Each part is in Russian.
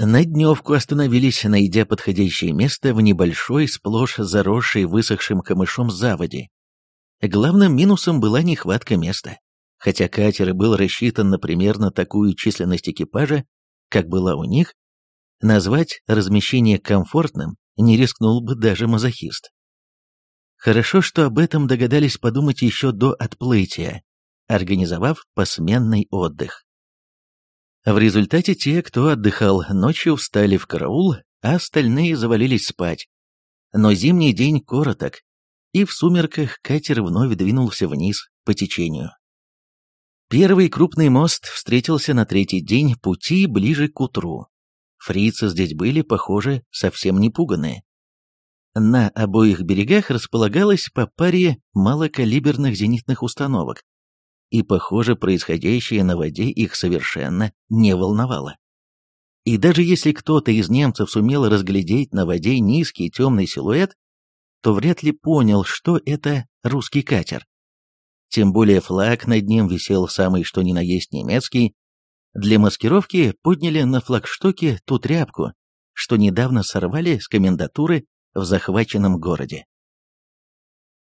На дневку остановились найдя подходящее место в небольшой, сплошь заросшей высохшим камышом заводе. Главным минусом была нехватка места. Хотя катер был рассчитан на примерно такую численность экипажа, как была у них, назвать размещение комфортным не рискнул бы даже мазохист. Хорошо, что об этом догадались подумать еще до отплытия, организовав посменный отдых. В результате те, кто отдыхал ночью, встали в караул, а остальные завалились спать. Но зимний день короток, и в сумерках катер вновь двинулся вниз по течению. Первый крупный мост встретился на третий день пути ближе к утру. Фрицы здесь были, похоже, совсем не пуганы. На обоих берегах располагалось по паре малокалиберных зенитных установок, и, похоже, происходящее на воде их совершенно не волновало. И даже если кто-то из немцев сумел разглядеть на воде низкий темный силуэт, то вряд ли понял, что это русский катер. Тем более флаг над ним висел самый что ни на есть немецкий. Для маскировки подняли на флагштоке ту тряпку, что недавно сорвали с комендатуры в захваченном городе.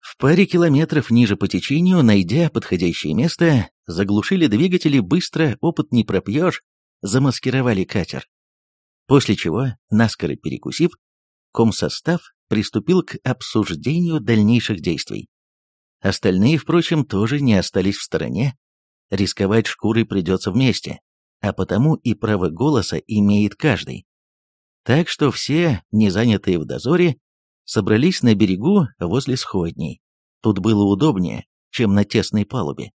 В паре километров ниже по течению, найдя подходящее место, заглушили двигатели быстро, опыт не пропьешь, замаскировали катер. После чего, наскоро перекусив, комсостав приступил к обсуждению дальнейших действий. Остальные, впрочем, тоже не остались в стороне. Рисковать шкурой придется вместе, а потому и право голоса имеет каждый. Так что все, не занятые в дозоре, собрались на берегу а возле сходней. Тут было удобнее, чем на тесной палубе.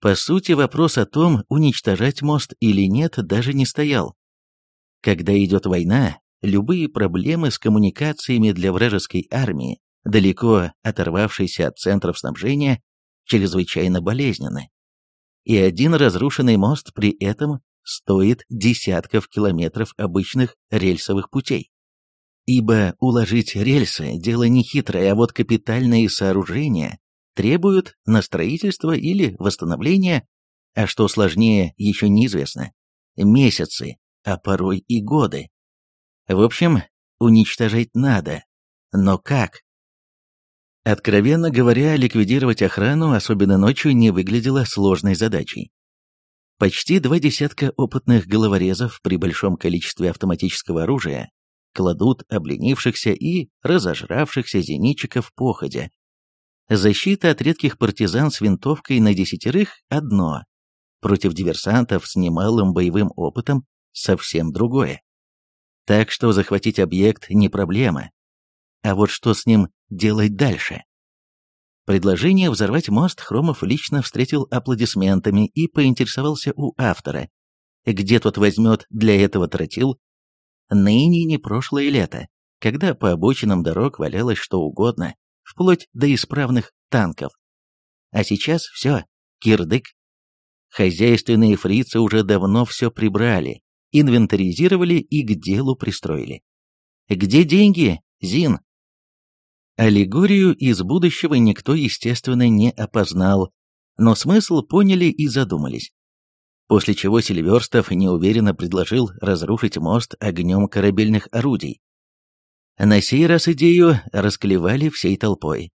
По сути, вопрос о том, уничтожать мост или нет, даже не стоял. Когда идет война, любые проблемы с коммуникациями для вражеской армии, далеко оторвавшейся от центров снабжения, чрезвычайно болезненны. И один разрушенный мост при этом стоит десятков километров обычных рельсовых путей. Ибо уложить рельсы – дело нехитрое, а вот капитальные сооружения требуют на строительство или восстановление, а что сложнее, еще неизвестно, месяцы, а порой и годы. В общем, уничтожать надо. Но как? Откровенно говоря, ликвидировать охрану, особенно ночью, не выглядело сложной задачей. Почти два десятка опытных головорезов при большом количестве автоматического оружия кладут обленившихся и разожравшихся зенитчиков походя. Защита от редких партизан с винтовкой на десятерых – одно, против диверсантов с немалым боевым опытом – совсем другое. Так что захватить объект не проблема. А вот что с ним делать дальше? Предложение взорвать мост Хромов лично встретил аплодисментами и поинтересовался у автора, где тот возьмет для этого тротил ныне прошлое лето, когда по обочинам дорог валялось что угодно, вплоть до исправных танков. А сейчас все, кирдык. Хозяйственные фрицы уже давно все прибрали, инвентаризировали и к делу пристроили. Где деньги, Зин? Аллегорию из будущего никто, естественно, не опознал, но смысл поняли и задумались после чего Сильверстов неуверенно предложил разрушить мост огнем корабельных орудий. На сей раз идею расклевали всей толпой.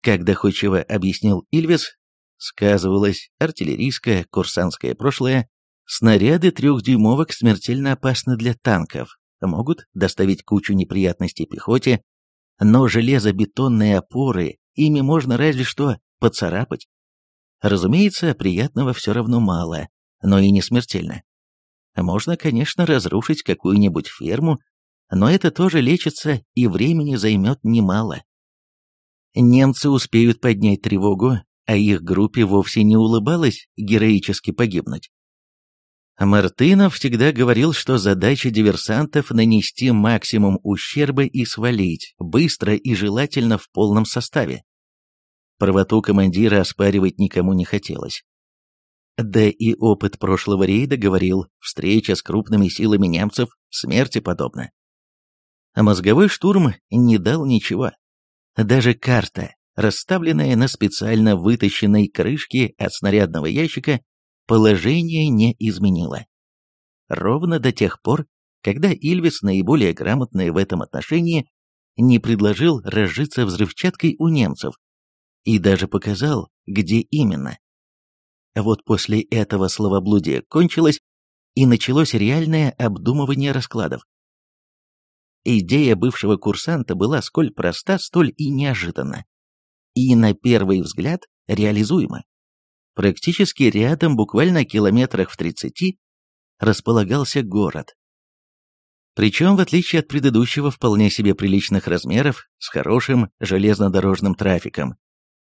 Как доходчиво объяснил Ильвес, сказывалось артиллерийское курсантское прошлое, снаряды трехдюймовок смертельно опасны для танков, могут доставить кучу неприятностей пехоте, но железобетонные опоры ими можно разве что поцарапать. Разумеется, приятного все равно мало, но и не смертельно. Можно, конечно, разрушить какую-нибудь ферму, но это тоже лечится и времени займет немало. Немцы успеют поднять тревогу, а их группе вовсе не улыбалось героически погибнуть. Мартынов всегда говорил, что задача диверсантов — нанести максимум ущерба и свалить, быстро и желательно в полном составе. Правоту командира оспаривать никому не хотелось. Да и опыт прошлого рейда говорил, встреча с крупными силами немцев смерти подобна. А мозговой штурм не дал ничего. Даже карта, расставленная на специально вытащенной крышке от снарядного ящика, положение не изменила. Ровно до тех пор, когда Ильвис, наиболее грамотный в этом отношении, не предложил разжиться взрывчаткой у немцев и даже показал, где именно. А вот после этого словоблудия кончилось, и началось реальное обдумывание раскладов. Идея бывшего курсанта была сколь проста, столь и неожиданна. И на первый взгляд реализуема. Практически рядом, буквально километрах в 30, располагался город. Причем, в отличие от предыдущего, вполне себе приличных размеров, с хорошим железнодорожным трафиком.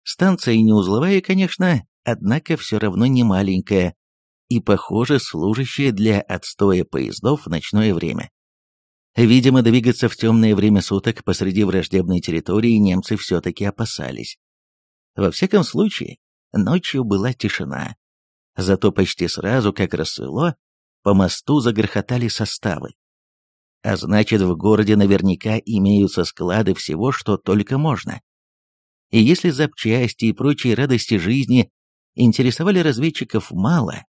Станция неузловая, конечно, однако все равно не маленькая и, похоже, служащая для отстоя поездов в ночное время. Видимо, двигаться в темное время суток посреди враждебной территории немцы все-таки опасались. Во всяком случае, ночью была тишина. Зато почти сразу, как рассвело, по мосту загрохотали составы. А значит, в городе наверняка имеются склады всего, что только можно. И если запчасти и прочие радости жизни интересовали разведчиков мало,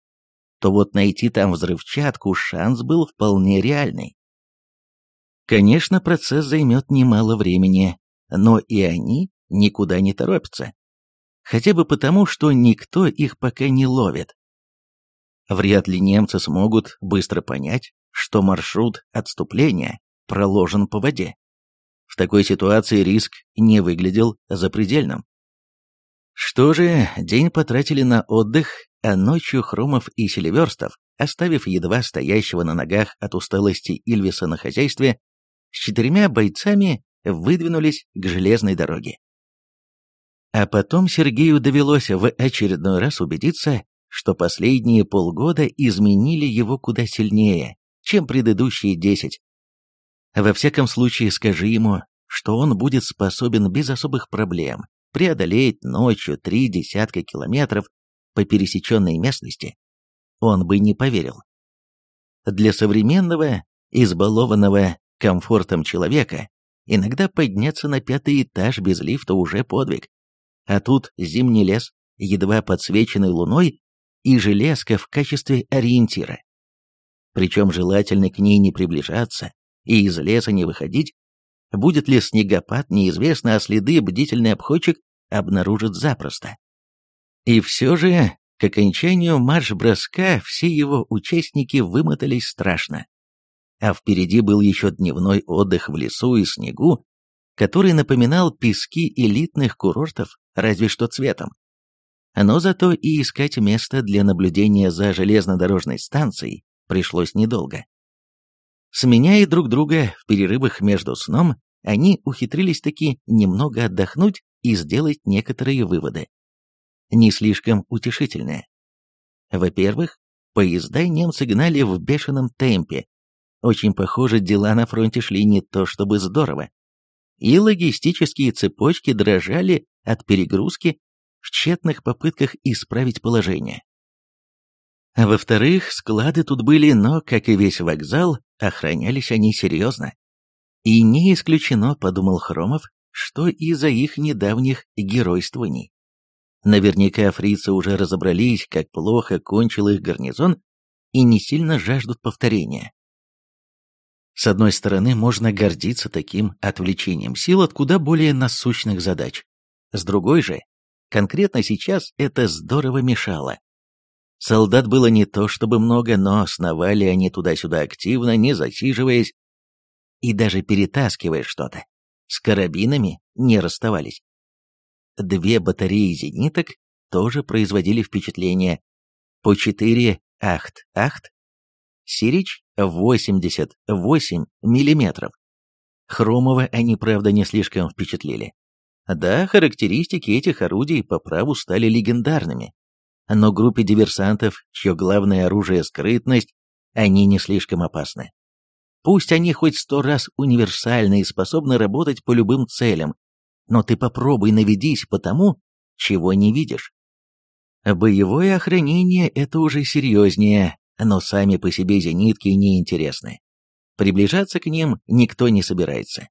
то вот найти там взрывчатку шанс был вполне реальный. Конечно, процесс займет немало времени, но и они никуда не торопятся. Хотя бы потому, что никто их пока не ловит. Вряд ли немцы смогут быстро понять, что маршрут отступления проложен по воде. В такой ситуации риск не выглядел запредельным. Что же, день потратили на отдых, а ночью Хромов и Селиверстов, оставив едва стоящего на ногах от усталости Ильвиса на хозяйстве, с четырьмя бойцами выдвинулись к железной дороге. А потом Сергею довелось в очередной раз убедиться, что последние полгода изменили его куда сильнее, чем предыдущие десять. Во всяком случае, скажи ему, что он будет способен без особых проблем преодолеет ночью три десятка километров по пересеченной местности, он бы не поверил. Для современного, избалованного комфортом человека иногда подняться на пятый этаж без лифта уже подвиг. А тут зимний лес, едва подсвеченный луной, и железка в качестве ориентира. Причем желательно к ней не приближаться и из леса не выходить, Будет ли снегопад, неизвестно, а следы бдительный обходчик обнаружит запросто. И все же, к окончанию марш-броска все его участники вымотались страшно. А впереди был еще дневной отдых в лесу и снегу, который напоминал пески элитных курортов, разве что цветом. Но зато и искать место для наблюдения за железнодорожной станцией пришлось недолго. Сменяя друг друга в перерывах между сном, они ухитрились таки немного отдохнуть и сделать некоторые выводы. Не слишком утешительные. Во-первых, поезда немцы гнали в бешеном темпе. Очень похоже, дела на фронте шли не то чтобы здорово. И логистические цепочки дрожали от перегрузки в тщетных попытках исправить положение. Во-вторых, склады тут были, но, как и весь вокзал, Охранялись они серьезно. И не исключено, подумал Хромов, что из-за их недавних геройствований. Наверняка фрицы уже разобрались, как плохо кончил их гарнизон, и не сильно жаждут повторения. С одной стороны, можно гордиться таким отвлечением сил от куда более насущных задач. С другой же, конкретно сейчас это здорово мешало. Солдат было не то чтобы много, но сновали они туда-сюда активно, не засиживаясь и даже перетаскивая что-то. С карабинами не расставались. Две батареи зениток тоже производили впечатление. По четыре ахт-ахт, сирич 88 миллиметров. Хромова они, правда, не слишком впечатлили. Да, характеристики этих орудий по праву стали легендарными, но группе диверсантов, чье главное оружие — скрытность, они не слишком опасны. Пусть они хоть сто раз универсальны и способны работать по любым целям, но ты попробуй наведись по тому, чего не видишь. Боевое охранение — это уже серьезнее, но сами по себе зенитки неинтересны. Приближаться к ним никто не собирается.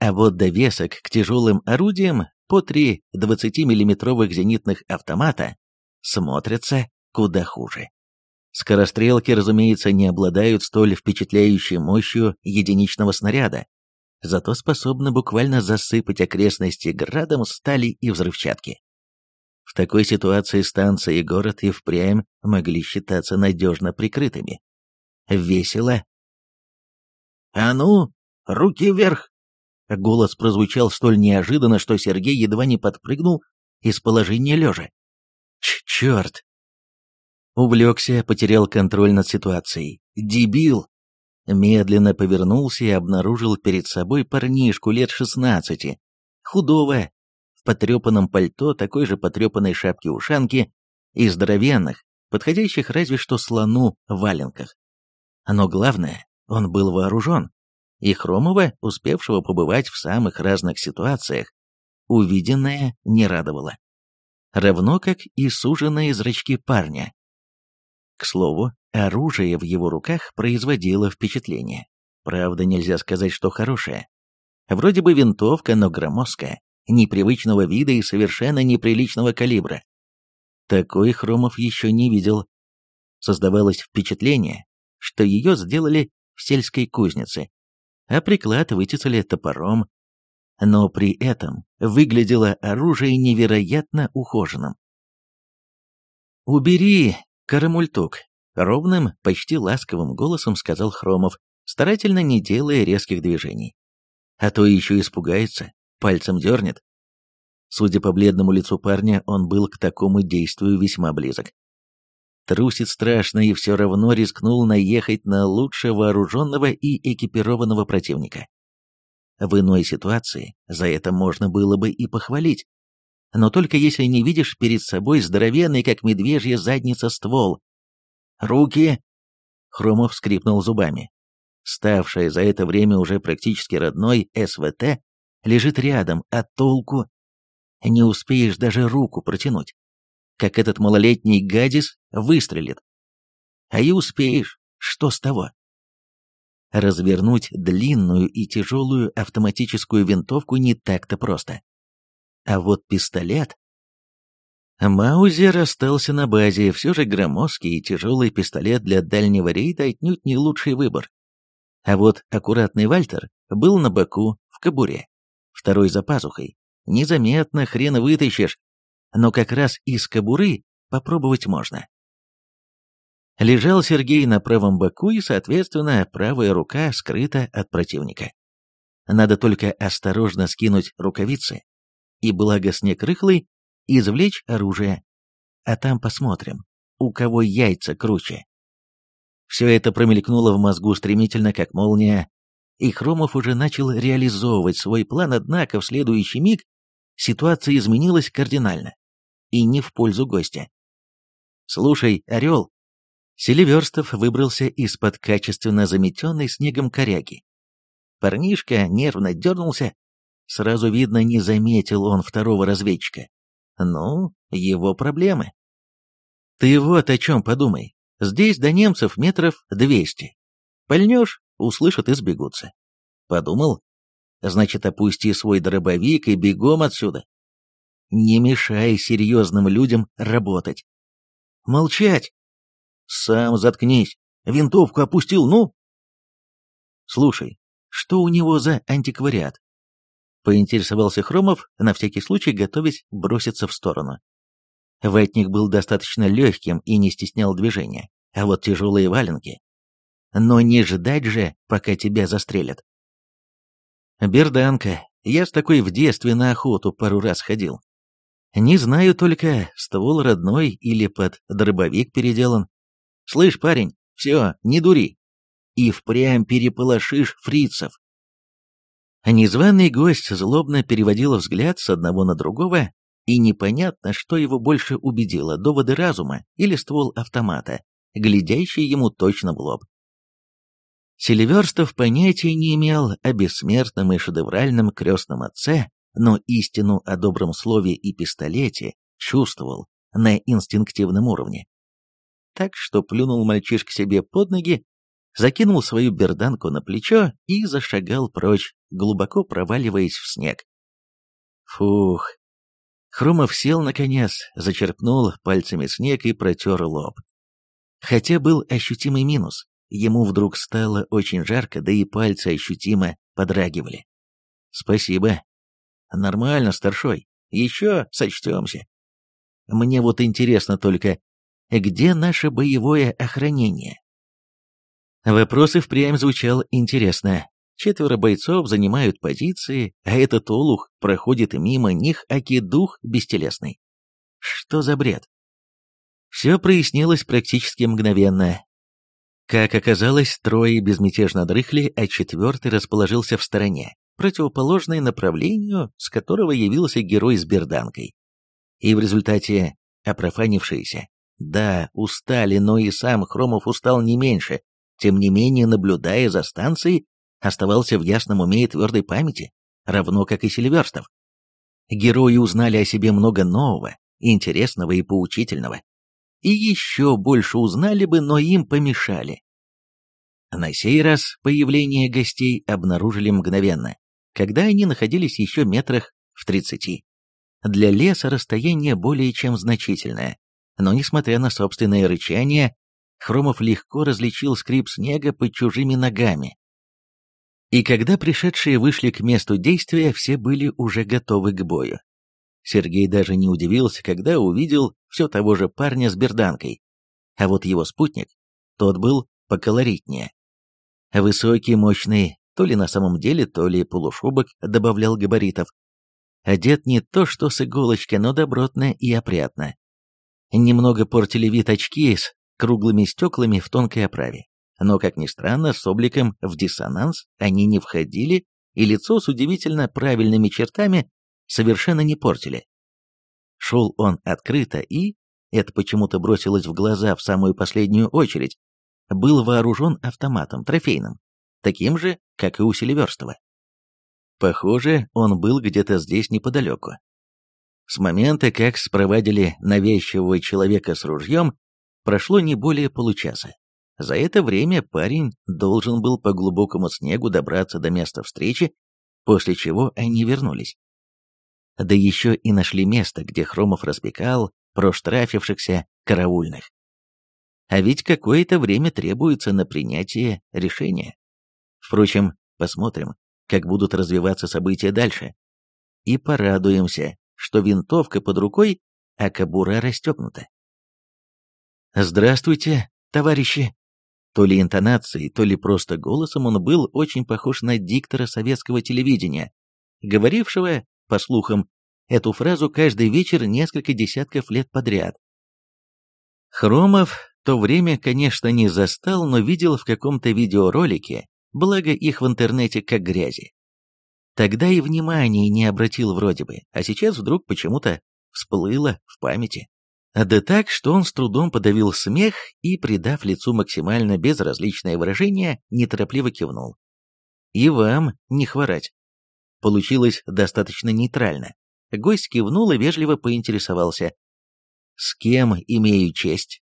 А вот довесок к тяжелым орудиям по три 20-миллиметровых зенитных автомата смотрятся куда хуже. Скорострелки, разумеется, не обладают столь впечатляющей мощью единичного снаряда, зато способны буквально засыпать окрестности градом стали и взрывчатки. В такой ситуации станция и город и впрямь могли считаться надежно прикрытыми. Весело. «А ну, руки вверх!» Голос прозвучал столь неожиданно, что Сергей едва не подпрыгнул из положения лежа. Чёрт! Увлёкся, потерял контроль над ситуацией. Дебил! Медленно повернулся и обнаружил перед собой парнишку лет шестнадцати, худого, в потрёпанном пальто, такой же потрёпанной шапке-ушанке и здоровенных, подходящих разве что слону валенках. Но главное, он был вооружён и Хромова, успевшего побывать в самых разных ситуациях, увиденное не радовало равно как и суженные зрачки парня. К слову, оружие в его руках производило впечатление. Правда, нельзя сказать, что хорошее. Вроде бы винтовка, но громоздкая, непривычного вида и совершенно неприличного калибра. Такой Хромов еще не видел. Создавалось впечатление, что ее сделали в сельской кузнице, а приклад вытесали топором но при этом выглядело оружие невероятно ухоженным. «Убери, Карамультук!» — ровным, почти ласковым голосом сказал Хромов, старательно не делая резких движений. «А то еще испугается, пальцем дернет». Судя по бледному лицу парня, он был к такому действию весьма близок. Трусит страшно и все равно рискнул наехать на лучше вооруженного и экипированного противника. В иной ситуации за это можно было бы и похвалить. Но только если не видишь перед собой здоровенный, как медвежья задница, ствол. «Руки!» — Хромов скрипнул зубами. Ставшая за это время уже практически родной СВТ лежит рядом, а толку не успеешь даже руку протянуть. Как этот малолетний гадис выстрелит. А и успеешь, что с того? Развернуть длинную и тяжелую автоматическую винтовку не так-то просто. А вот пистолет... Маузер остался на базе, все же громоздкий и тяжелый пистолет для дальнего рейда отнюдь не лучший выбор. А вот аккуратный Вальтер был на боку, в кобуре, второй за пазухой. Незаметно, хрен вытащишь, но как раз из кобуры попробовать можно. Лежал Сергей на правом боку и, соответственно, правая рука скрыта от противника. Надо только осторожно скинуть рукавицы и, благо снег рыхлый, извлечь оружие. А там посмотрим, у кого яйца круче. Все это промелькнуло в мозгу стремительно, как молния, и Хромов уже начал реализовывать свой план, однако в следующий миг ситуация изменилась кардинально, и не в пользу гостя. «Слушай, Орел», Селиверстов выбрался из-под качественно заметенной снегом коряги. Парнишка нервно дернулся. Сразу видно, не заметил он второго разведчика. Ну, его проблемы. Ты вот о чем подумай. Здесь до немцев метров двести. Пальнешь — услышат и сбегутся. Подумал? Значит, опусти свой дробовик и бегом отсюда. Не мешай серьезным людям работать. Молчать! Сам заткнись. Винтовку опустил, ну? Слушай, что у него за антиквариат? Поинтересовался Хромов, на всякий случай готовясь броситься в сторону. Ватник был достаточно легким и не стеснял движения, а вот тяжелые валенки. Но не ждать же, пока тебя застрелят. Берданка, я с такой в детстве на охоту пару раз ходил. Не знаю только, ствол родной или под дробовик переделан. Слышь, парень, все, не дури. И впрямь переполошишь фрицев. Незваный гость злобно переводил взгляд с одного на другого, и непонятно, что его больше убедило, доводы разума или ствол автомата, глядящий ему точно в лоб. Селиверстов понятия не имел о бессмертном и шедевральном крестном отце, но истину о добром слове и пистолете чувствовал на инстинктивном уровне так, что плюнул мальчишка себе под ноги, закинул свою берданку на плечо и зашагал прочь, глубоко проваливаясь в снег. Фух. Хромов сел наконец, зачерпнул пальцами снег и протер лоб. Хотя был ощутимый минус, ему вдруг стало очень жарко, да и пальцы ощутимо подрагивали. «Спасибо». «Нормально, старшой. Еще сочтемся». «Мне вот интересно только, где наше боевое охранение? Вопросов впрямь звучал интересно. Четверо бойцов занимают позиции, а этот олух проходит мимо них, аки дух бестелесный. Что за бред? Все прояснилось практически мгновенно. Как оказалось, трое безмятежно дрыхли, а четвертый расположился в стороне, противоположное направлению, с которого явился герой с берданкой. И в результате опрофанившиеся да, устали, но и сам Хромов устал не меньше. Тем не менее, наблюдая за станцией, оставался в ясном уме и твердой памяти, равно как и Сильверстов. Герои узнали о себе много нового, интересного и поучительного. И еще больше узнали бы, но им помешали. На сей раз появление гостей обнаружили мгновенно, когда они находились еще метрах в тридцати. Для леса расстояние более чем значительное, но, несмотря на собственное рычание, Хромов легко различил скрип снега под чужими ногами. И когда пришедшие вышли к месту действия, все были уже готовы к бою. Сергей даже не удивился, когда увидел все того же парня с берданкой. А вот его спутник, тот был поколоритнее. Высокий, мощный, то ли на самом деле, то ли полушубок добавлял габаритов. Одет не то что с иголочки, но добротно и опрятно немного портили вид очки с круглыми стеклами в тонкой оправе. Но, как ни странно, с обликом в диссонанс они не входили, и лицо с удивительно правильными чертами совершенно не портили. Шел он открыто и, это почему-то бросилось в глаза в самую последнюю очередь, был вооружен автоматом трофейным, таким же, как и у Селиверстова. Похоже, он был где-то здесь неподалеку, с момента, как спровадили навязчивого человека с ружьем, прошло не более получаса. За это время парень должен был по глубокому снегу добраться до места встречи, после чего они вернулись. Да еще и нашли место, где Хромов распекал проштрафившихся караульных. А ведь какое-то время требуется на принятие решения. Впрочем, посмотрим, как будут развиваться события дальше. И порадуемся, что винтовка под рукой, а кобура расстегнута. «Здравствуйте, товарищи!» То ли интонацией, то ли просто голосом он был очень похож на диктора советского телевидения, говорившего, по слухам, эту фразу каждый вечер несколько десятков лет подряд. Хромов то время, конечно, не застал, но видел в каком-то видеоролике, благо их в интернете как грязи. Тогда и внимания не обратил вроде бы, а сейчас вдруг почему-то всплыло в памяти. Да так, что он с трудом подавил смех и, придав лицу максимально безразличное выражение, неторопливо кивнул. «И вам не хворать». Получилось достаточно нейтрально. Гость кивнул и вежливо поинтересовался. «С кем имею честь?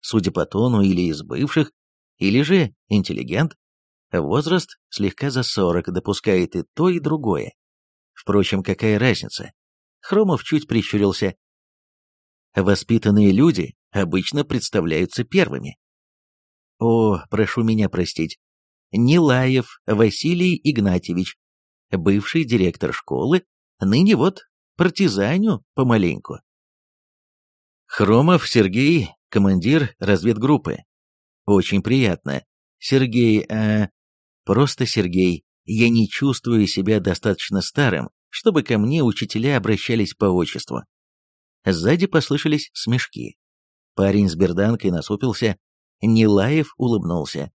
Судя по тону, или из бывших, или же интеллигент?» Возраст слегка за сорок допускает и то, и другое. Впрочем, какая разница? Хромов чуть прищурился. Воспитанные люди обычно представляются первыми. О, прошу меня простить. Нилаев Василий Игнатьевич, бывший директор школы, ныне вот партизаню помаленьку. Хромов Сергей, командир разведгруппы. Очень приятно. Сергей, а Просто Сергей, я не чувствую себя достаточно старым, чтобы ко мне учителя обращались по отчеству. Сзади послышались смешки. Парень с берданкой насупился, Нилаев улыбнулся.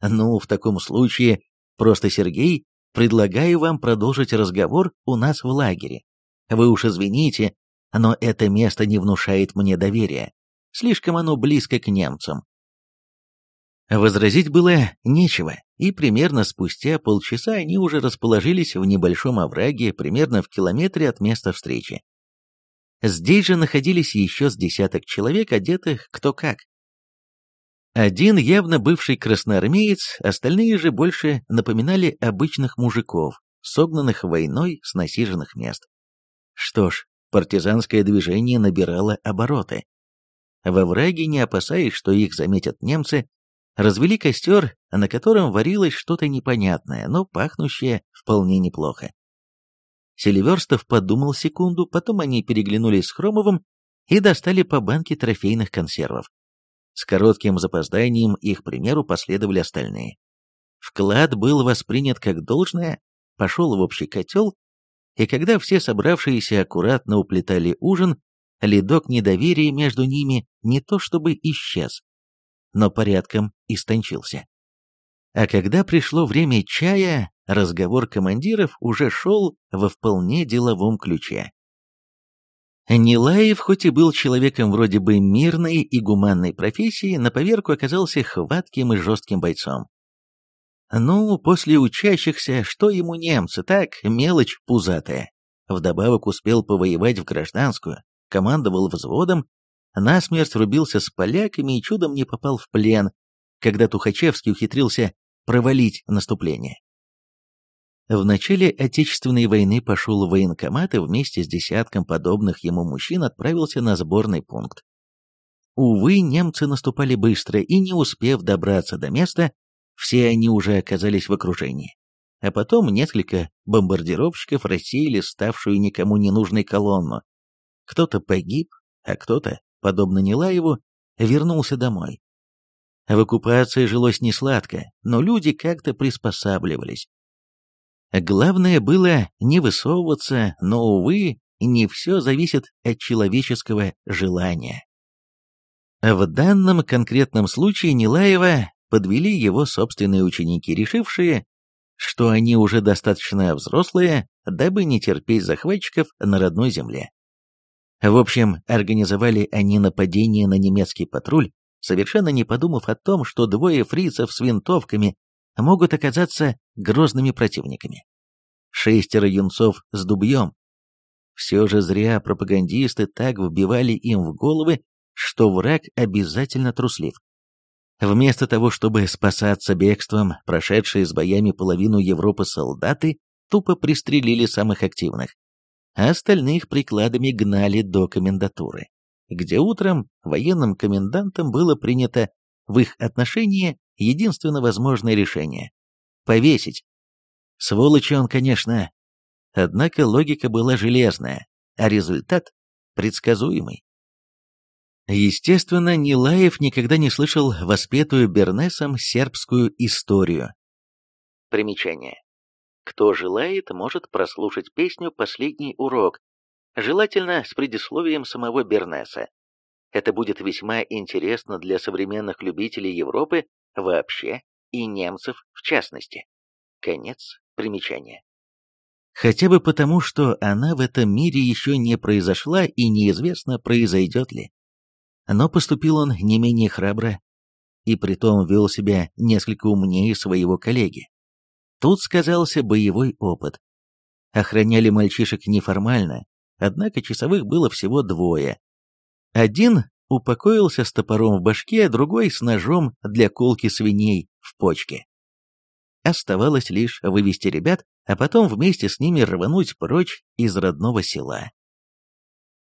«Ну, в таком случае, просто Сергей, предлагаю вам продолжить разговор у нас в лагере. Вы уж извините, но это место не внушает мне доверия. Слишком оно близко к немцам, Возразить было нечего, и примерно спустя полчаса они уже расположились в небольшом овраге, примерно в километре от места встречи. Здесь же находились еще с десяток человек, одетых кто как. Один явно бывший красноармеец, остальные же больше напоминали обычных мужиков, согнанных войной с насиженных мест. Что ж, партизанское движение набирало обороты. Во враге, не опасаясь, что их заметят немцы, Развели костер, а на котором варилось что-то непонятное, но пахнущее вполне неплохо. Селиверстов подумал секунду, потом они переглянулись с Хромовым и достали по банке трофейных консервов. С коротким запозданием их примеру последовали остальные. Вклад был воспринят как должное, пошел в общий котел, и когда все собравшиеся аккуратно уплетали ужин, ледок недоверия между ними не то чтобы исчез, но порядком истончился. А когда пришло время чая, разговор командиров уже шел во вполне деловом ключе. Нилаев, хоть и был человеком вроде бы мирной и гуманной профессии, на поверку оказался хватким и жестким бойцом. Ну, после учащихся, что ему немцы, так, мелочь пузатая. Вдобавок успел повоевать в гражданскую, командовал взводом, насмерть рубился с поляками и чудом не попал в плен, когда Тухачевский ухитрился провалить наступление. В начале Отечественной войны пошел в военкомат и вместе с десятком подобных ему мужчин отправился на сборный пункт. Увы, немцы наступали быстро, и не успев добраться до места, все они уже оказались в окружении. А потом несколько бомбардировщиков рассеяли ставшую никому не нужной колонну. Кто-то погиб, а кто-то, подобно Нилаеву, вернулся домой, в оккупации жилось несладко, но люди как-то приспосабливались. Главное было не высовываться, но, увы, не все зависит от человеческого желания. В данном конкретном случае Нилаева подвели его собственные ученики, решившие, что они уже достаточно взрослые, дабы не терпеть захватчиков на родной земле. В общем, организовали они нападение на немецкий патруль, совершенно не подумав о том, что двое фрицев с винтовками могут оказаться грозными противниками. Шестеро юнцов с дубьем. Все же зря пропагандисты так вбивали им в головы, что враг обязательно труслив. Вместо того, чтобы спасаться бегством, прошедшие с боями половину Европы солдаты тупо пристрелили самых активных, а остальных прикладами гнали до комендатуры где утром военным комендантом было принято в их отношении единственно возможное решение — повесить. Сволочи он, конечно. Однако логика была железная, а результат — предсказуемый. Естественно, Нилаев никогда не слышал воспетую Бернесом сербскую историю. Примечание. Кто желает, может прослушать песню «Последний урок» Желательно с предисловием самого Бернеса. Это будет весьма интересно для современных любителей Европы вообще и немцев в частности. Конец примечания. Хотя бы потому, что она в этом мире еще не произошла и неизвестно, произойдет ли. Но поступил он не менее храбро и притом вел себя несколько умнее своего коллеги. Тут сказался боевой опыт. Охраняли мальчишек неформально, однако часовых было всего двое. Один упокоился с топором в башке, а другой с ножом для колки свиней в почке. Оставалось лишь вывести ребят, а потом вместе с ними рвануть прочь из родного села.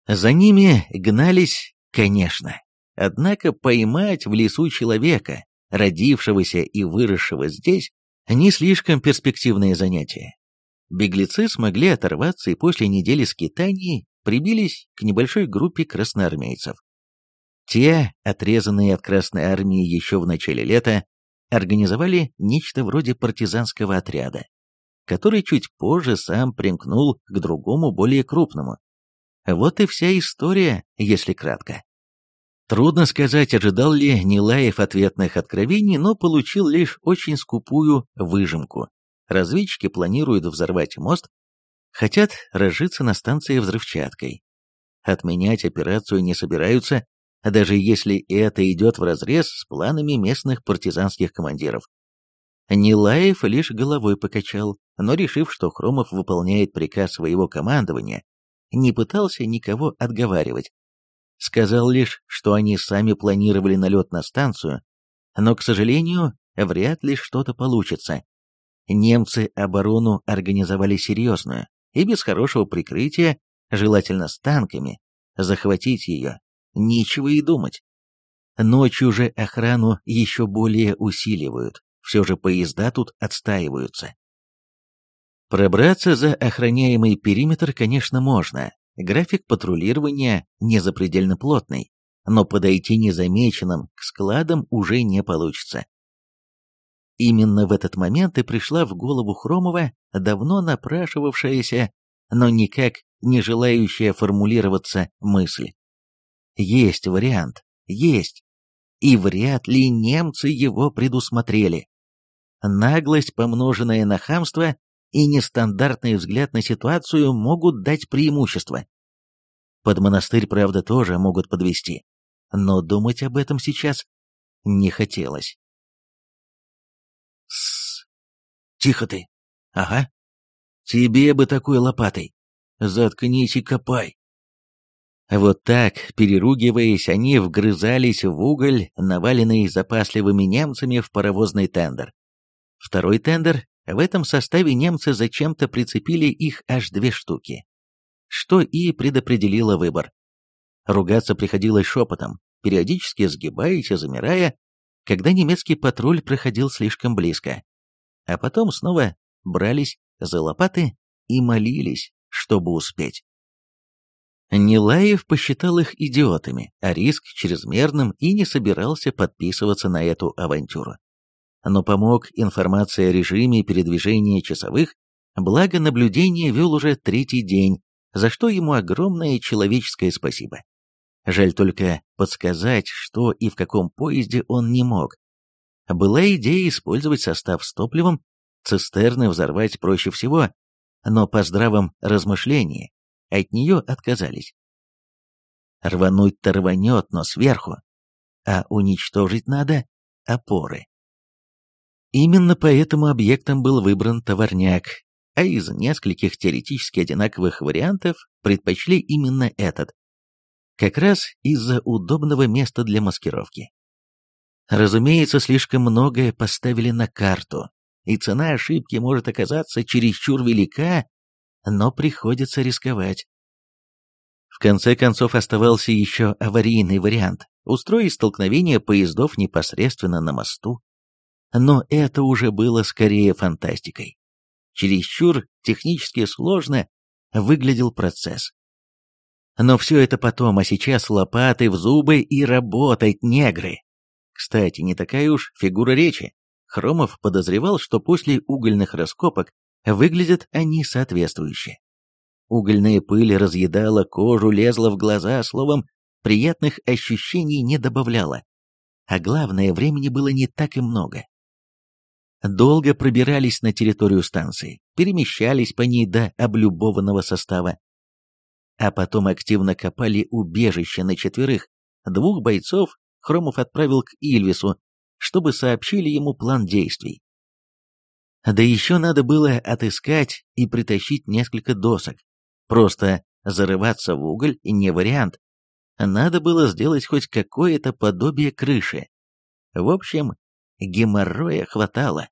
За ними гнались, конечно, однако поймать в лесу человека, родившегося и выросшего здесь, не слишком перспективное занятие. Беглецы смогли оторваться и после недели скитаний прибились к небольшой группе красноармейцев. Те, отрезанные от Красной Армии еще в начале лета, организовали нечто вроде партизанского отряда, который чуть позже сам примкнул к другому более крупному. Вот и вся история, если кратко. Трудно сказать, ожидал ли Нилаев ответных откровений, но получил лишь очень скупую выжимку разведчики планируют взорвать мост, хотят разжиться на станции взрывчаткой. Отменять операцию не собираются, а даже если это идет вразрез с планами местных партизанских командиров. Нилаев лишь головой покачал, но, решив, что Хромов выполняет приказ своего командования, не пытался никого отговаривать. Сказал лишь, что они сами планировали налет на станцию, но, к сожалению, вряд ли что-то получится немцы оборону организовали серьезную и без хорошего прикрытия, желательно с танками, захватить ее. Нечего и думать. Ночью же охрану еще более усиливают, все же поезда тут отстаиваются. Пробраться за охраняемый периметр, конечно, можно. График патрулирования не запредельно плотный, но подойти незамеченным к складам уже не получится. Именно в этот момент и пришла в голову Хромова давно напрашивавшаяся, но никак не желающая формулироваться мысль. Есть вариант, есть. И вряд ли немцы его предусмотрели. Наглость, помноженная на хамство, и нестандартный взгляд на ситуацию могут дать преимущество. Под монастырь, правда, тоже могут подвести. Но думать об этом сейчас не хотелось. Тихо ты. Ага. Тебе бы такой лопатой. Заткнись и копай. Вот так, переругиваясь, они вгрызались в уголь, наваленный запасливыми немцами в паровозный тендер. Второй тендер, в этом составе немцы зачем-то прицепили их аж две штуки, что и предопределило выбор. Ругаться приходилось шепотом, периодически сгибаясь и замирая, когда немецкий патруль проходил слишком близко. А потом снова брались за лопаты и молились, чтобы успеть. Нилаев посчитал их идиотами, а риск чрезмерным и не собирался подписываться на эту авантюру. Но помог информация о режиме передвижения часовых, благо наблюдение вел уже третий день, за что ему огромное человеческое спасибо. Жаль только подсказать, что и в каком поезде он не мог. Была идея использовать состав с топливом, цистерны взорвать проще всего, но по здравом размышлении от нее отказались. Рвануть-то рванет, но сверху, а уничтожить надо опоры. Именно поэтому объектом был выбран товарняк, а из нескольких теоретически одинаковых вариантов предпочли именно этот как раз из-за удобного места для маскировки. Разумеется, слишком многое поставили на карту, и цена ошибки может оказаться чересчур велика, но приходится рисковать. В конце концов оставался еще аварийный вариант – устроить столкновение поездов непосредственно на мосту. Но это уже было скорее фантастикой. Чересчур технически сложно выглядел процесс. Но все это потом, а сейчас лопатой в зубы и работать, негры. Кстати, не такая уж фигура речи. Хромов подозревал, что после угольных раскопок выглядят они соответствующе. Угольная пыль разъедала кожу, лезла в глаза, словом, приятных ощущений не добавляла. А главное, времени было не так и много. Долго пробирались на территорию станции, перемещались по ней до облюбованного состава а потом активно копали убежище на четверых. Двух бойцов Хромов отправил к Ильвису, чтобы сообщили ему план действий. Да еще надо было отыскать и притащить несколько досок. Просто зарываться в уголь не вариант. Надо было сделать хоть какое-то подобие крыши. В общем, геморроя хватало.